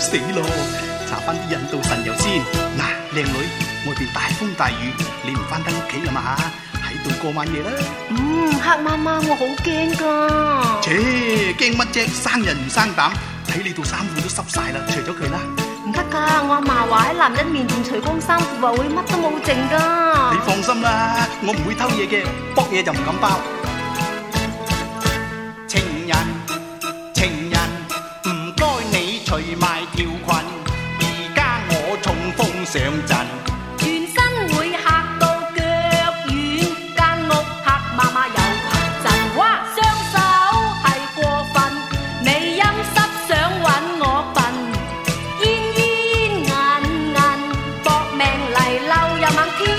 死咯！查翻啲印度神油先。嗱，靚女，外邊大風大雨，你唔翻返屋企啊嘛，喺度過晚夜啦。嗯，黑媽媽，我好驚㗎。切，驚乜啫？生人唔生膽。睇你度衫褲都濕晒啦，除咗佢啦。唔得㗎，我阿嫲話喺男人面前除光衫裤啊，會乜都冇剩㗎。你放心啦，我唔會偷嘢嘅，搏嘢就唔敢包。上阵，全身会吓到脚软，间屋吓妈妈又吓阵，哇！双手系过分，你阴湿想搵我笨，烟烟眼眼搏命嚟嬲又猛。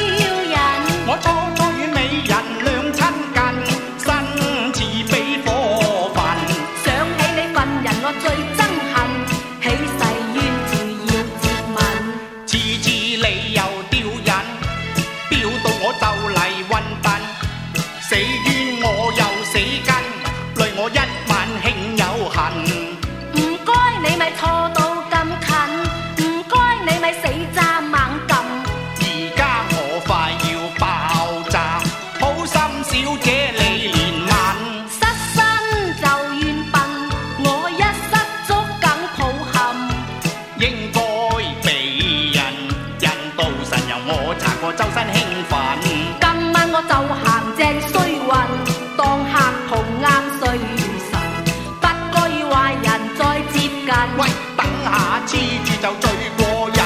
那黐住就最过瘾，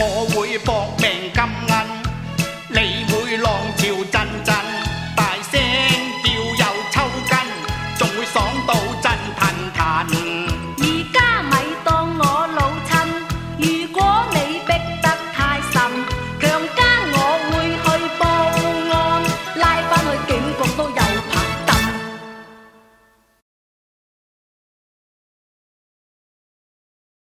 我会搏命。